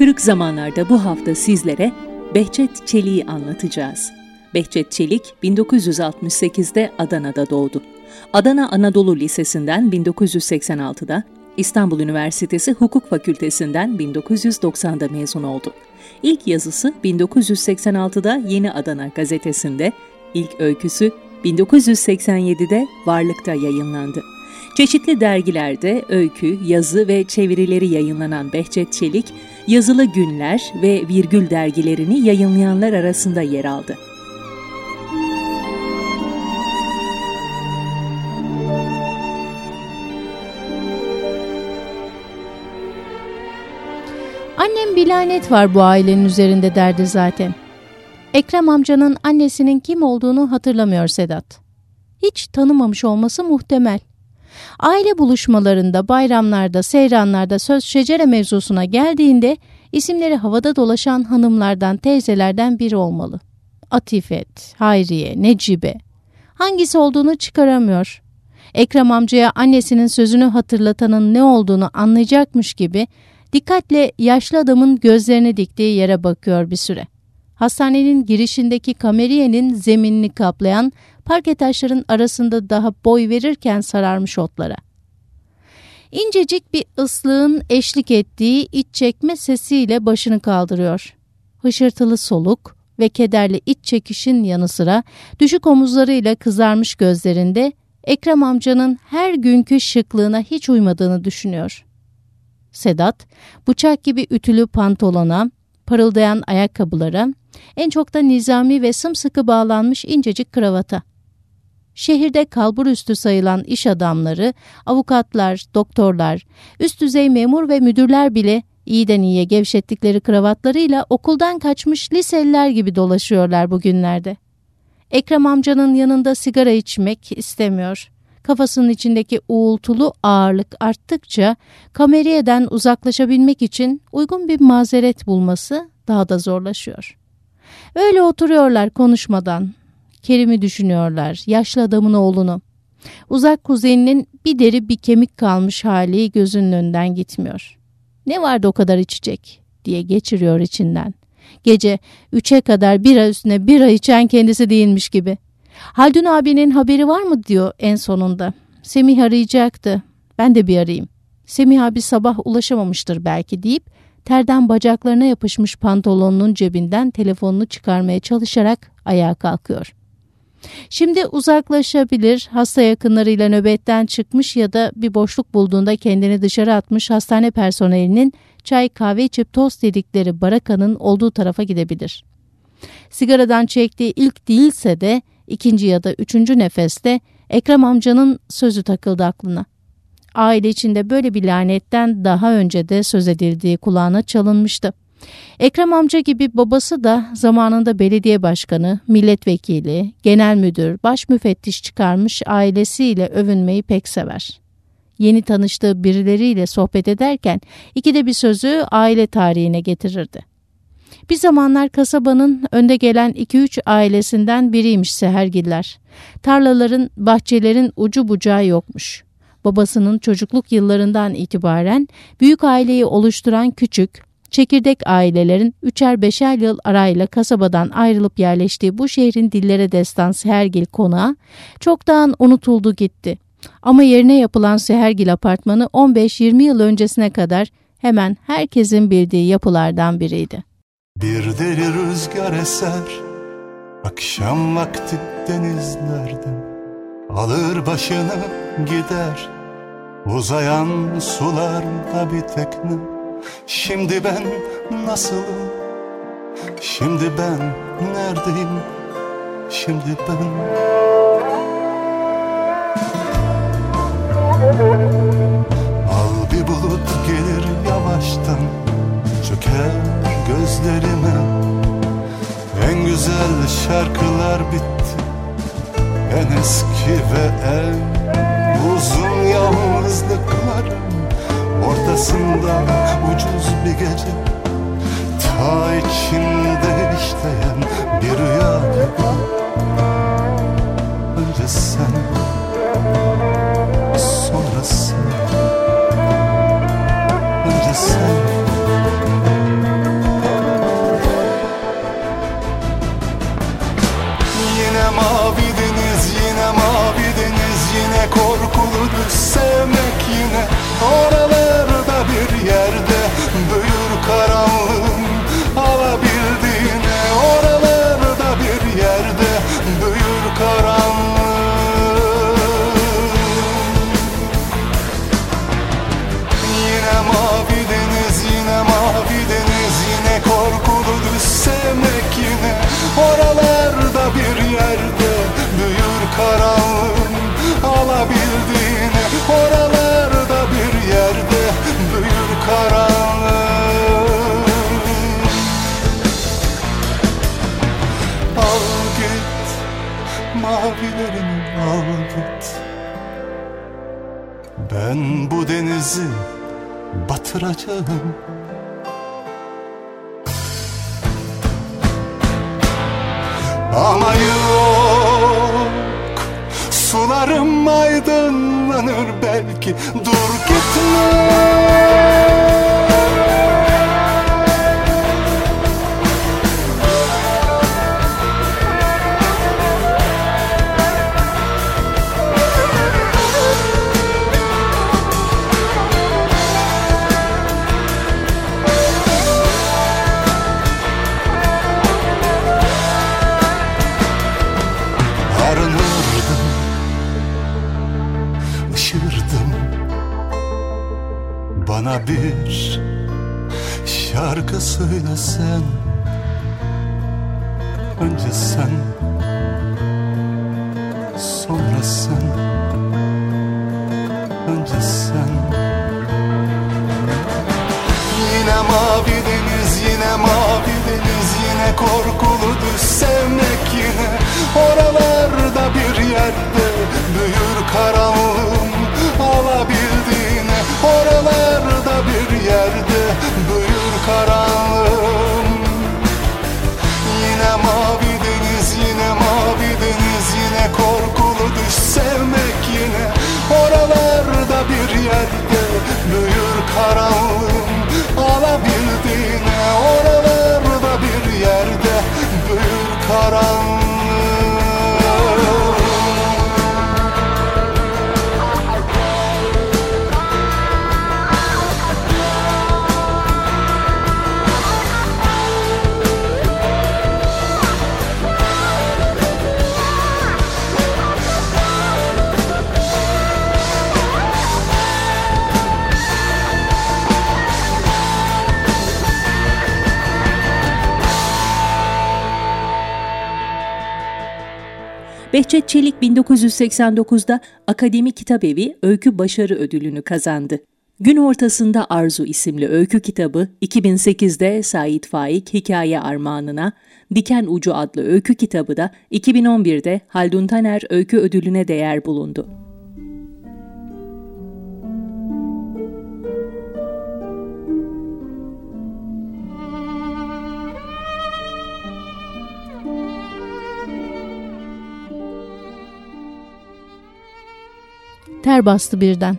Kırık zamanlarda bu hafta sizlere Behçet Çelik'i anlatacağız. Behçet Çelik 1968'de Adana'da doğdu. Adana Anadolu Lisesi'nden 1986'da, İstanbul Üniversitesi Hukuk Fakültesinden 1990'da mezun oldu. İlk yazısı 1986'da Yeni Adana gazetesinde, ilk öyküsü 1987'de Varlık'ta yayınlandı. Çeşitli dergilerde öykü, yazı ve çevirileri yayınlanan Behçet Çelik, Yazılı Günler ve Virgül dergilerini yayınlayanlar arasında yer aldı. Annem bir lanet var bu ailenin üzerinde derdi zaten. Ekrem amcanın annesinin kim olduğunu hatırlamıyor Sedat. Hiç tanımamış olması muhtemel. Aile buluşmalarında, bayramlarda, seyranlarda söz şecere mevzusuna geldiğinde isimleri havada dolaşan hanımlardan, teyzelerden biri olmalı. Atifet, Hayriye, Necibe. Hangisi olduğunu çıkaramıyor. Ekrem amcaya annesinin sözünü hatırlatanın ne olduğunu anlayacakmış gibi dikkatle yaşlı adamın gözlerini diktiği yere bakıyor bir süre. Hastanenin girişindeki kameriyenin zeminini kaplayan parke taşların arasında daha boy verirken sararmış otlara. İncecik bir ıslığın eşlik ettiği iç çekme sesiyle başını kaldırıyor. Hışırtılı soluk ve kederli iç çekişin yanı sıra düşük omuzlarıyla kızarmış gözlerinde Ekrem amcanın her günkü şıklığına hiç uymadığını düşünüyor. Sedat, bıçak gibi ütülü pantolona, parıldayan ayakkabılara, en çok da nizami ve sımsıkı bağlanmış incecik kravata. Şehirde kalbur üstü sayılan iş adamları, avukatlar, doktorlar, üst düzey memur ve müdürler bile iyiden iyiye gevşettikleri kravatlarıyla okuldan kaçmış liseliler gibi dolaşıyorlar bugünlerde. Ekrem amcanın yanında sigara içmek istemiyor. Kafasının içindeki uğultulu ağırlık arttıkça kameriyeden uzaklaşabilmek için uygun bir mazeret bulması daha da zorlaşıyor. Öyle oturuyorlar konuşmadan. Kerim'i düşünüyorlar, yaşlı adamın oğlunu. Uzak kuzeninin bir deri bir kemik kalmış hali gözünün önünden gitmiyor. Ne vardı o kadar içecek diye geçiriyor içinden. Gece üçe kadar bira üstüne bira içen kendisi değilmiş gibi. Haldun abinin haberi var mı diyor en sonunda. Semih arayacaktı. Ben de bir arayayım. Semih abi sabah ulaşamamıştır belki deyip terden bacaklarına yapışmış pantolonunun cebinden telefonunu çıkarmaya çalışarak ayağa kalkıyor. Şimdi uzaklaşabilir, hasta yakınlarıyla nöbetten çıkmış ya da bir boşluk bulduğunda kendini dışarı atmış hastane personelinin çay kahve içip tost dedikleri barakanın olduğu tarafa gidebilir. Sigaradan çektiği ilk değilse de ikinci ya da üçüncü nefeste Ekrem amcanın sözü takıldı aklına. Aile içinde böyle bir lanetten daha önce de söz edildiği kulağına çalınmıştı. Ekrem amca gibi babası da zamanında belediye başkanı, milletvekili, genel müdür, baş müfettiş çıkarmış ailesiyle övünmeyi pek sever. Yeni tanıştığı birileriyle sohbet ederken ikide bir sözü aile tarihine getirirdi. Bir zamanlar kasabanın önde gelen 2-3 ailesinden biriymiş Sehergiller. Tarlaların, bahçelerin ucu bucağı yokmuş. Babasının çocukluk yıllarından itibaren büyük aileyi oluşturan küçük, çekirdek ailelerin üçer beşer yıl arayla kasabadan ayrılıp yerleştiği bu şehrin dillere destan Sehergil konağı çoktan unutuldu gitti. Ama yerine yapılan Sehergil apartmanı 15-20 yıl öncesine kadar hemen herkesin bildiği yapılardan biriydi. Bir deli rüzgar eser Akşam vakti denizlerden Alır başını gider Uzayan sularda bir tekne Şimdi ben nasılım Şimdi ben neredeyim? Şimdi ben Al bir bulut gelir yavaştan Çöker gözlerime. En güzel şarkılar bitti En eski ve en uzun yalnızlıkların Ortasında ucuz bir gece. Ta içinde işleyen bir rüya. Gibi Önce sen Ben bu denizi batıracağım. Ama yok Sularım aydınlanır belki. Dur gitme bir şarkı söylesen. Önce sen Sonra sen. Önce sen. Yine mavi deniz, yine mavi deniz Yine korkulu düz sevmek yine. Oralarda bir yerde büyür karanlığım Alabildiğine. Büyür karanlığım. Yine mavi deniz, yine mavi deniz Yine korkulu düş sevmek yine Oralarda bir yerde büyür karanlığım. Alabildiğine oralarda bir yerde büyür karanlığım Behçet Çelik 1989'da Akademi Kitabevi Öykü Başarı Ödülünü kazandı. Gün Ortasında Arzu isimli öykü kitabı 2008'de Sait Faik Hikaye Armağanına, Diken Ucu adlı öykü kitabı da 2011'de Haldun Taner Öykü Ödülüne değer bulundu. Ter bastı birden.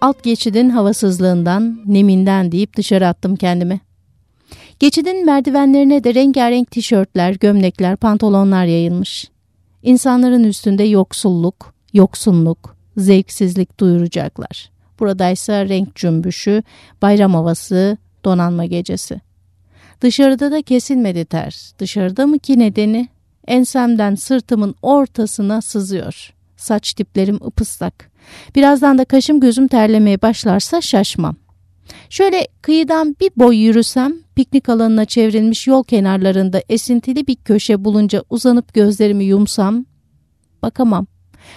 Alt geçidin havasızlığından, neminden deyip dışarı attım kendimi. Geçidin merdivenlerine de rengarenk tişörtler, gömlekler, pantolonlar yayılmış. İnsanların üstünde yoksulluk, yoksunluk, zevksizlik duyuracaklar. Buradaysa renk cümbüşü, bayram havası, donanma gecesi. Dışarıda da kesilmedi ter. Dışarıda mı ki nedeni? Ensemden sırtımın ortasına sızıyor. Saç diplerim ıpıslak. Birazdan da kaşım gözüm terlemeye başlarsa şaşmam. Şöyle kıyıdan bir boy yürüsem piknik alanına çevrilmiş yol kenarlarında esintili bir köşe bulunca uzanıp gözlerimi yumsam bakamam.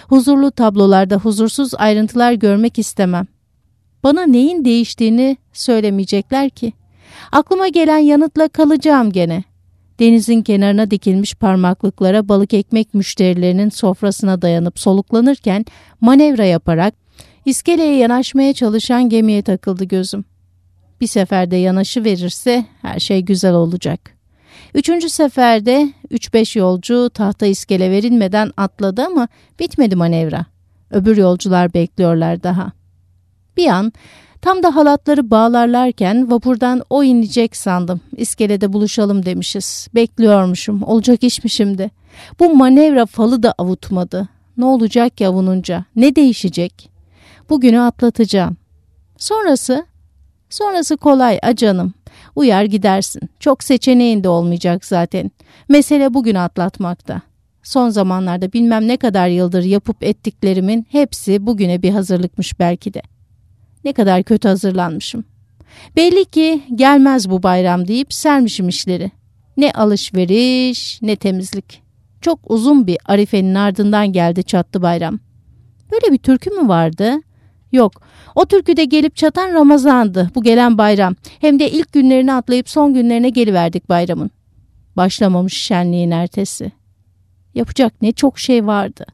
Huzurlu tablolarda huzursuz ayrıntılar görmek istemem. Bana neyin değiştiğini söylemeyecekler ki. Aklıma gelen yanıtla kalacağım gene. Denizin kenarına dikilmiş parmaklıklara balık ekmek müşterilerinin sofrasına dayanıp soluklanırken manevra yaparak iskeleye yanaşmaya çalışan gemiye takıldı gözüm. Bir seferde yanaşı verirse her şey güzel olacak. Üçüncü seferde 3-5 yolcu tahta iskele verilmeden atladı ama bitmedi manevra. Öbür yolcular bekliyorlar daha. Bir an tam da halatları bağlarlarken vapurdan o inecek sandım. İskelede buluşalım demişiz. Bekliyormuşum. Olacak iş mi şimdi? Bu manevra falı da avutmadı. Ne olacak ya avununca? Ne değişecek? Bugünü atlatacağım. Sonrası? Sonrası kolay acanım. Uyar gidersin. Çok seçeneğin de olmayacak zaten. Mesele bugün atlatmakta. Son zamanlarda bilmem ne kadar yıldır yapıp ettiklerimin hepsi bugüne bir hazırlıkmış belki de. Ne kadar kötü hazırlanmışım. Belli ki gelmez bu bayram deyip sermişim işleri. Ne alışveriş ne temizlik. Çok uzun bir arifenin ardından geldi çattı bayram. Böyle bir türkü mü vardı? Yok. O türküde gelip çatan Ramazan'dı bu gelen bayram. Hem de ilk günlerini atlayıp son günlerine geliverdik bayramın. Başlamamış şenliğin ertesi. Yapacak ne çok şey vardı.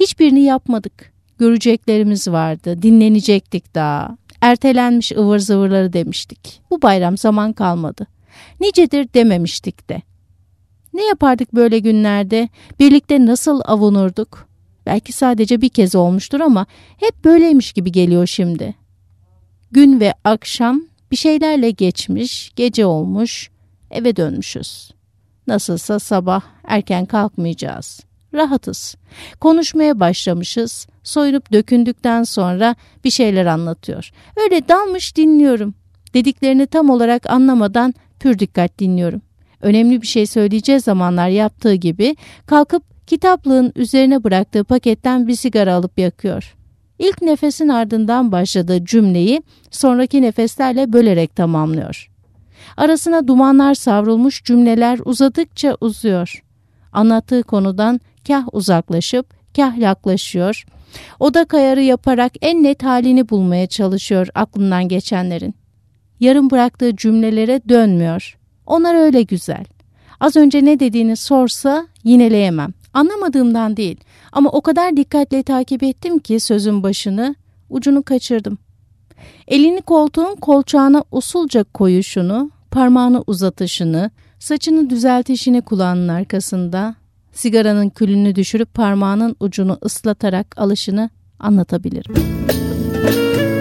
Hiçbirini yapmadık. Göreceklerimiz vardı. Dinlenecektik daha. Ertelenmiş ıvır zıvırları demiştik. Bu bayram zaman kalmadı. Nicedir dememiştik de. Ne yapardık böyle günlerde? Birlikte nasıl avunurduk? Belki sadece bir kez olmuştur ama hep böyleymiş gibi geliyor şimdi. Gün ve akşam bir şeylerle geçmiş, gece olmuş, eve dönmüşüz. Nasılsa sabah erken kalkmayacağız. Rahatız. Konuşmaya başlamışız. Soyunup dökündükten sonra bir şeyler anlatıyor. Öyle dalmış dinliyorum. Dediklerini tam olarak anlamadan pür dikkat dinliyorum. Önemli bir şey söyleyeceği zamanlar yaptığı gibi kalkıp kitaplığın üzerine bıraktığı paketten bir sigara alıp yakıyor. İlk nefesin ardından başladığı cümleyi sonraki nefeslerle bölerek tamamlıyor. Arasına dumanlar savrulmuş cümleler uzadıkça uzuyor. Anlattığı konudan kah uzaklaşıp kah yaklaşıyor. Oda kayarı yaparak en net halini bulmaya çalışıyor aklından geçenlerin. Yarım bıraktığı cümlelere dönmüyor. Onlar öyle güzel. Az önce ne dediğini sorsa yineleyemem. Anlamadığımdan değil ama o kadar dikkatle takip ettim ki sözün başını, ucunu kaçırdım. Elini koltuğun kolçağına usulca koyuşunu, parmağını uzatışını, saçını düzeltişini kulağının arkasında, sigaranın külünü düşürüp parmağının ucunu ıslatarak alışını anlatabilirim. el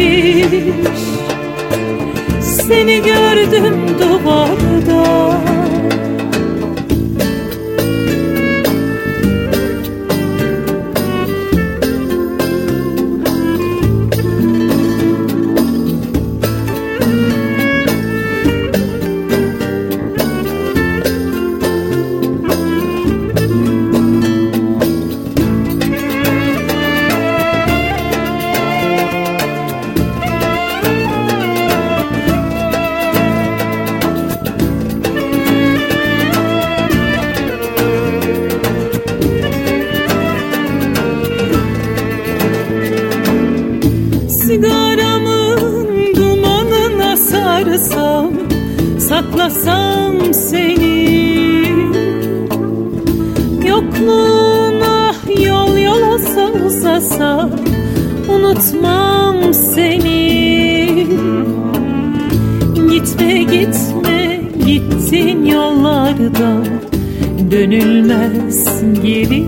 afiş Seni gördüm duvarda Seni. Gitme gitme gittin yollarda Dönülmez geri.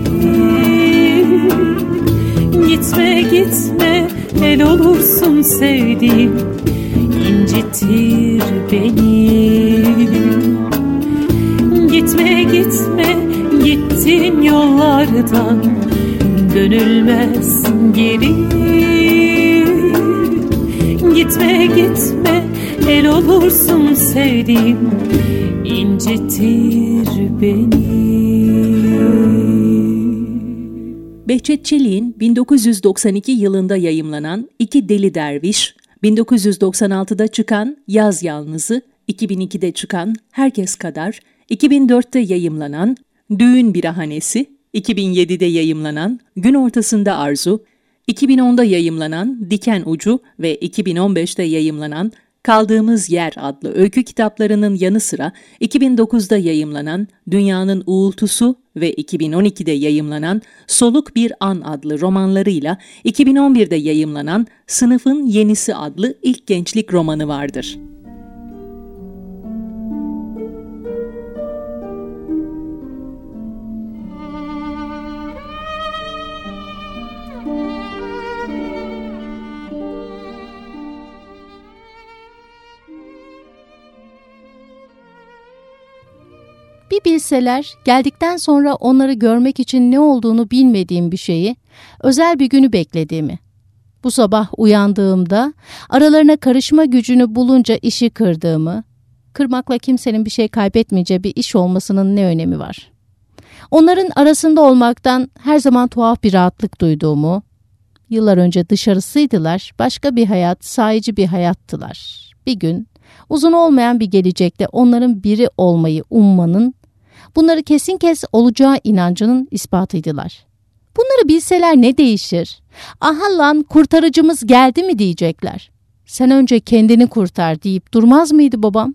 Gitme gitme el olursun sevdiğim. İncitir beni. Gitme gitme gittin yollardan. Dönülmez geri Gitme gitme. El olursun sevdiğim incitir beni. Behçet Çelik'in 1992 yılında yayımlanan İki Deli Derviş 1996'da çıkan Yaz Yalnızı, 2002'de çıkan Herkes Kadar, 2004'te yayımlanan Düğün Birahanesi, 2007'de yayımlanan Gün Ortasında Arzu, 2010'da yayımlanan Diken Ucu ve 2015'te yayımlanan Kaldığımız Yer adlı öykü kitaplarının yanı sıra 2009'da yayımlanan Dünyanın Uğultusu ve 2012'de yayımlanan Soluk Bir An adlı romanlarıyla 2011'de yayımlanan Sınıfın Yenisi adlı ilk gençlik romanı vardır. Bilseler geldikten sonra onları görmek için ne olduğunu bilmediğim bir şeyi, özel bir günü beklediğimi. Bu sabah uyandığımda aralarına karışma gücünü bulunca işi kırdığımı, kırmakla kimsenin bir şey kaybetmeyeceği bir iş olmasının ne önemi var? Onların arasında olmaktan her zaman tuhaf bir rahatlık duyduğumu, yıllar önce dışarısıydılar, başka bir hayat, sahici bir hayattılar. Bir gün uzun olmayan bir gelecekte onların biri olmayı ummanın bunları kesin kes olacağı inancının ispatıydılar. Bunları bilseler ne değişir? Aha lan kurtarıcımız geldi mi diyecekler. Sen önce kendini kurtar deyip durmaz mıydı babam?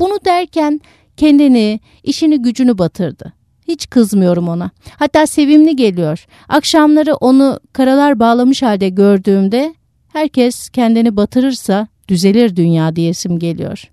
Bunu derken kendini, işini gücünü batırdı. Hiç kızmıyorum ona. Hatta sevimli geliyor. Akşamları onu karalar bağlamış halde gördüğümde herkes kendini batırırsa düzelir dünya diyesim geliyor.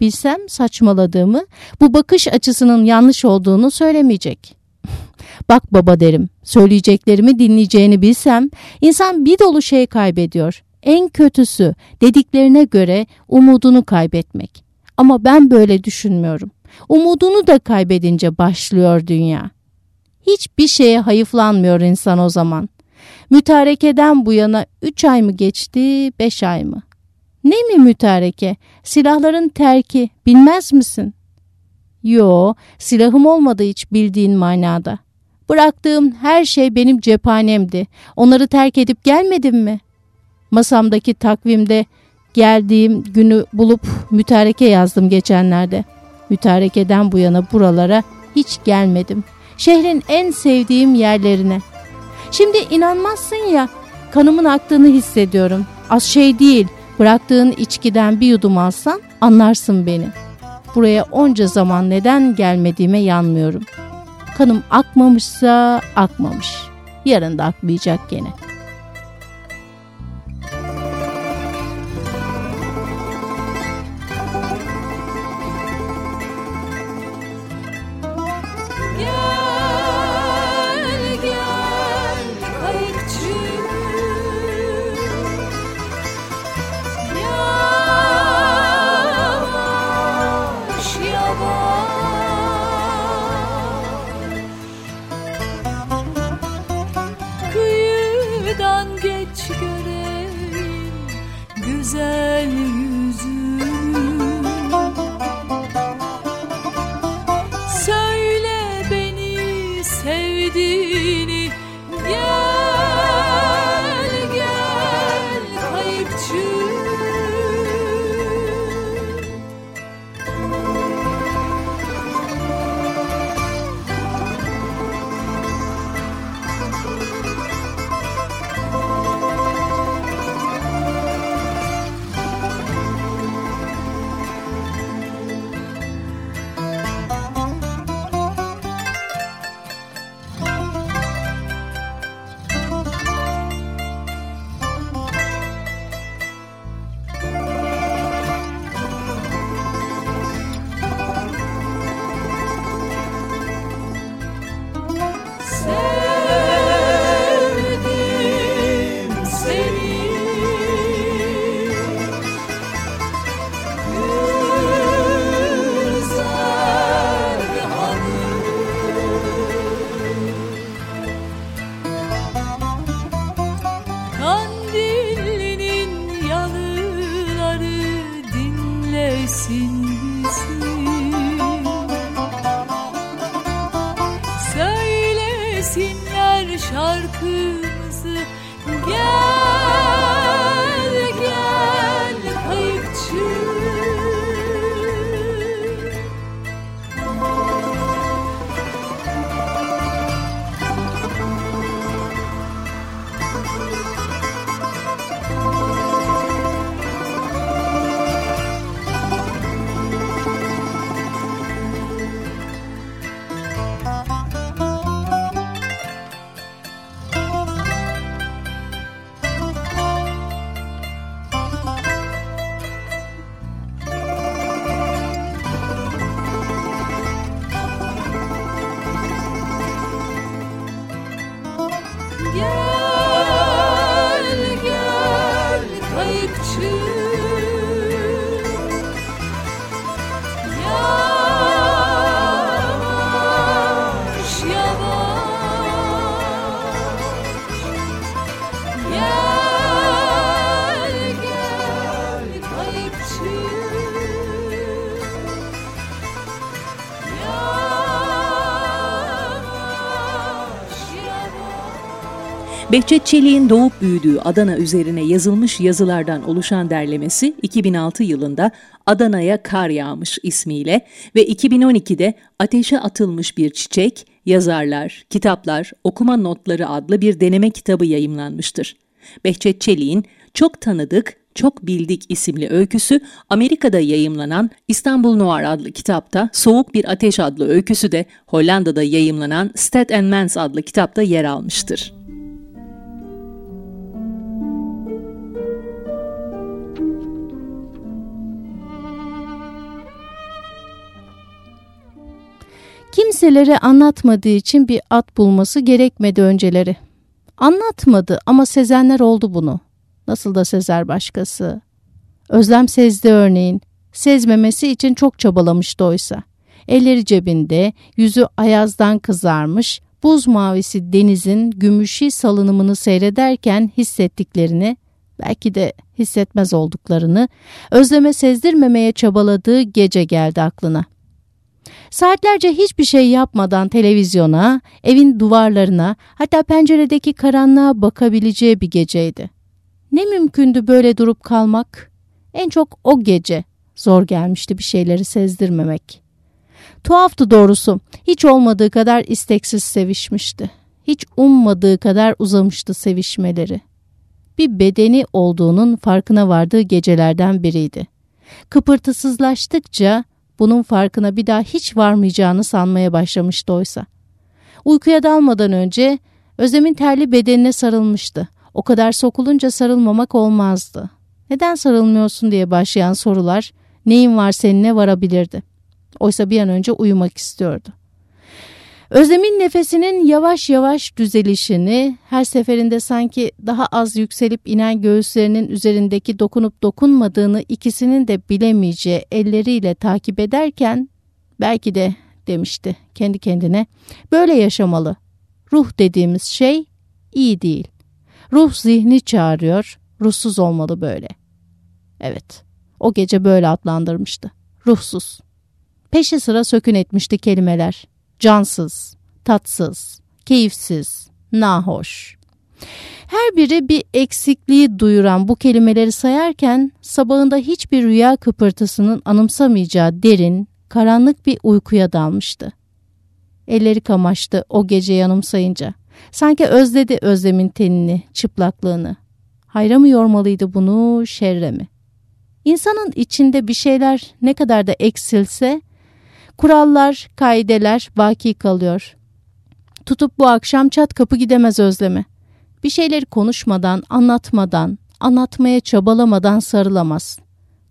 Bilsem saçmaladığımı, bu bakış açısının yanlış olduğunu söylemeyecek. Bak baba derim, söyleyeceklerimi dinleyeceğini bilsem, insan bir dolu şey kaybediyor. En kötüsü dediklerine göre umudunu kaybetmek. Ama ben böyle düşünmüyorum. Umudunu da kaybedince başlıyor dünya. Hiçbir şeye hayıflanmıyor insan o zaman. Mütarekeden bu yana üç ay mı geçti, beş ay mı? Ne mi mütareke? Silahların terki bilmez misin? Yo, silahım olmadı hiç bildiğin manada. Bıraktığım her şey benim cephanemdi. Onları terk edip gelmedim mi? Masamdaki takvimde geldiğim günü bulup mütareke yazdım geçenlerde. Mütarekeden bu yana buralara hiç gelmedim. Şehrin en sevdiğim yerlerine. Şimdi inanmazsın ya kanımın aktığını hissediyorum. Az şey değil Bıraktığın içkiden bir yudum alsan anlarsın beni. Buraya onca zaman neden gelmediğime yanmıyorum. Kanım akmamışsa akmamış. Yarın da akmayacak gene.'' Behçet Çelik'in doğup büyüdüğü Adana üzerine yazılmış yazılardan oluşan derlemesi 2006 yılında Adana'ya Kar Yağmış ismiyle ve 2012'de Ateşe Atılmış Bir Çiçek, Yazarlar, Kitaplar, Okuma Notları adlı bir deneme kitabı yayımlanmıştır. Behçet Çelik'in çok tanıdık, çok bildik isimli öyküsü Amerika'da yayımlanan İstanbul Noir adlı kitapta, Soğuk Bir Ateş adlı öyküsü de Hollanda'da yayımlanan Stat and Mans adlı kitapta yer almıştır. Kimselere anlatmadığı için bir at bulması gerekmedi önceleri. Anlatmadı ama sezenler oldu bunu. Nasıl da sezer başkası. Özlem sezdi örneğin. Sezmemesi için çok çabalamıştı oysa. Elleri cebinde, yüzü ayazdan kızarmış, buz mavisi denizin gümüşü salınımını seyrederken hissettiklerini, belki de hissetmez olduklarını, özleme sezdirmemeye çabaladığı gece geldi aklına.'' Saatlerce hiçbir şey yapmadan televizyona, evin duvarlarına, hatta penceredeki karanlığa bakabileceği bir geceydi. Ne mümkündü böyle durup kalmak? En çok o gece zor gelmişti bir şeyleri sezdirmemek. Tuhaftı doğrusu. Hiç olmadığı kadar isteksiz sevişmişti. Hiç ummadığı kadar uzamıştı sevişmeleri. bir bedeni olduğunun farkına vardığı gecelerden biriydi. Kıpırtısızlaştıkça bunun farkına bir daha hiç varmayacağını sanmaya başlamıştı oysa. Uykuya dalmadan önce Özlem'in terli bedenine sarılmıştı. O kadar sokulunca sarılmamak olmazdı. Neden sarılmıyorsun diye başlayan sorular neyin var seninle varabilirdi. Oysa bir an önce uyumak istiyordu. Özlem'in nefesinin yavaş yavaş düzelişini, her seferinde sanki daha az yükselip inen göğüslerinin üzerindeki dokunup dokunmadığını ikisinin de bilemeyeceği elleriyle takip ederken, belki de demişti kendi kendine, böyle yaşamalı. Ruh dediğimiz şey iyi değil. Ruh zihni çağırıyor, ruhsuz olmalı böyle. Evet, o gece böyle adlandırmıştı. Ruhsuz. Peşi sıra sökün etmişti kelimeler cansız, tatsız, keyifsiz, nahoş. Her biri bir eksikliği duyuran bu kelimeleri sayarken sabahında hiçbir rüya kıpırtısının anımsamayacağı derin, karanlık bir uykuya dalmıştı. Elleri kamaştı o gece yanımsayınca. Sanki özledi özlemin tenini, çıplaklığını. Hayra mı yormalıydı bunu, şerre mi? İnsanın içinde bir şeyler ne kadar da eksilse Kurallar, kaideler baki kalıyor. Tutup bu akşam çat kapı gidemez özleme. Bir şeyleri konuşmadan, anlatmadan, anlatmaya çabalamadan sarılamaz.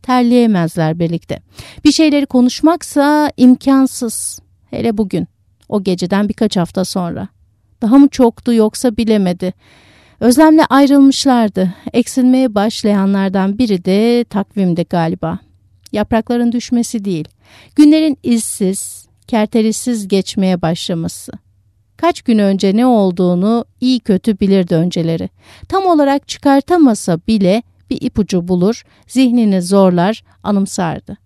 Terleyemezler birlikte. Bir şeyleri konuşmaksa imkansız. Hele bugün, o geceden birkaç hafta sonra. Daha mı çoktu yoksa bilemedi. Özlemle ayrılmışlardı. Eksilmeye başlayanlardan biri de takvimde galiba. Yaprakların düşmesi değil, günlerin izsiz, kerterisiz geçmeye başlaması. Kaç gün önce ne olduğunu iyi kötü bilirdi önceleri. Tam olarak çıkartamasa bile bir ipucu bulur, zihnini zorlar, anımsardı.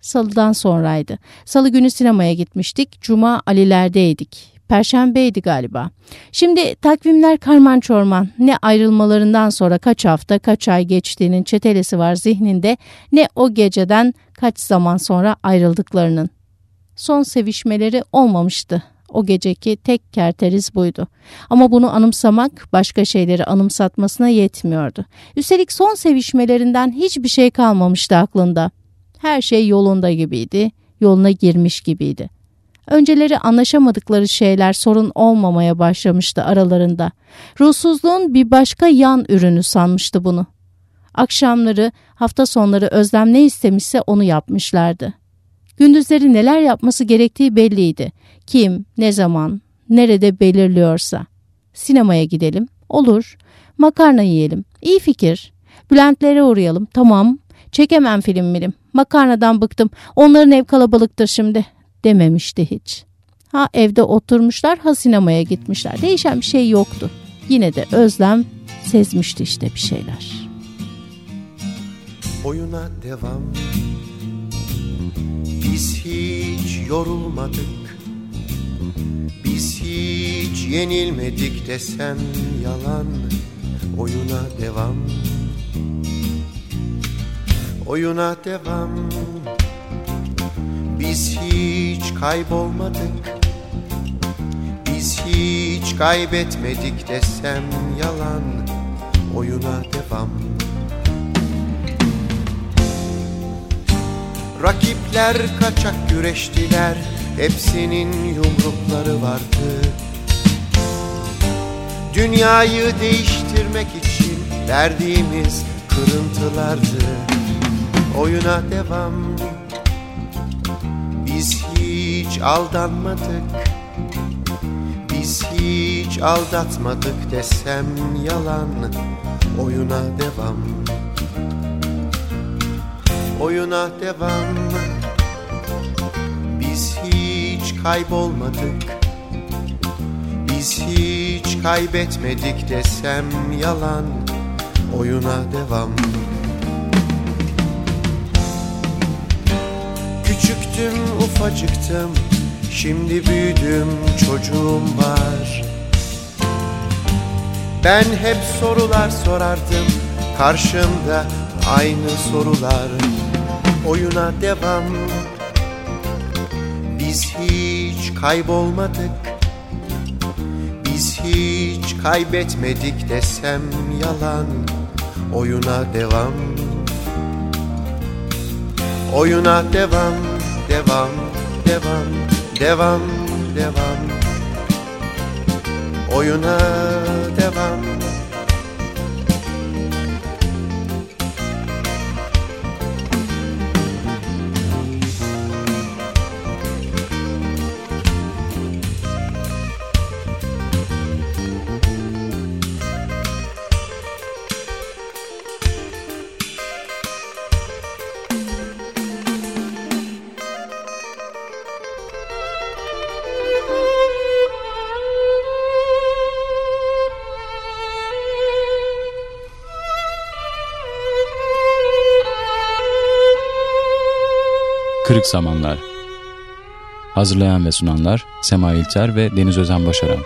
Salıdan sonraydı. Salı günü sinemaya gitmiştik, cuma Aliler'deydik. Perşembeydi galiba. Şimdi takvimler karman çorman. Ne ayrılmalarından sonra kaç hafta, kaç ay geçtiğinin çetelesi var zihninde, ne o geceden kaç zaman sonra ayrıldıklarının. Son sevişmeleri olmamıştı. O geceki tek kerteriz buydu. Ama bunu anımsamak başka şeyleri anımsatmasına yetmiyordu. Üstelik son sevişmelerinden hiçbir şey kalmamıştı aklında. Her şey yolunda gibiydi, yoluna girmiş gibiydi. Önceleri anlaşamadıkları şeyler sorun olmamaya başlamıştı aralarında. Ruhsuzluğun bir başka yan ürünü sanmıştı bunu. Akşamları, hafta sonları Özlem ne istemişse onu yapmışlardı. Gündüzleri neler yapması gerektiği belliydi. Kim, ne zaman, nerede belirliyorsa. Sinemaya gidelim, olur. Makarna yiyelim, iyi fikir. Bülent'lere uğrayalım, tamam. Çekemem film milim. Makarnadan bıktım. Onların ev kalabalıktır şimdi dememişti hiç. Ha evde oturmuşlar ha sinemaya gitmişler. Değişen bir şey yoktu. Yine de Özlem sezmişti işte bir şeyler. Oyuna devam Biz hiç yorulmadık Biz hiç yenilmedik desem yalan Oyuna devam Oyuna devam biz hiç kaybolmadık. Biz hiç kaybetmedik desem yalan. Oyuna devam. Rakipler kaçak güreştiler. Hepsinin yumrukları vardı. Dünyayı değiştirmek için verdiğimiz kırıntılardı. Oyuna devam hiç aldanmadık. Biz hiç aldatmadık desem yalan Oyuna devam. Oyuna devam. Biz hiç kaybolmadık. Biz hiç kaybetmedik desem yalan Oyuna devam Küçüktüm ufacıktım. Şimdi büyüdüm çocuğum var. Ben hep sorular sorardım. Karşımda aynı sorular. Oyuna devam. Biz hiç kaybolmadık. Biz hiç Kaybetmedik desem yalan. Oyuna devam Oyuna devam Devam Devam Devam Devam. Oyuna devam Kırık Zamanlar. Hazırlayan ve sunanlar Sema İlter ve Deniz Özen Başaran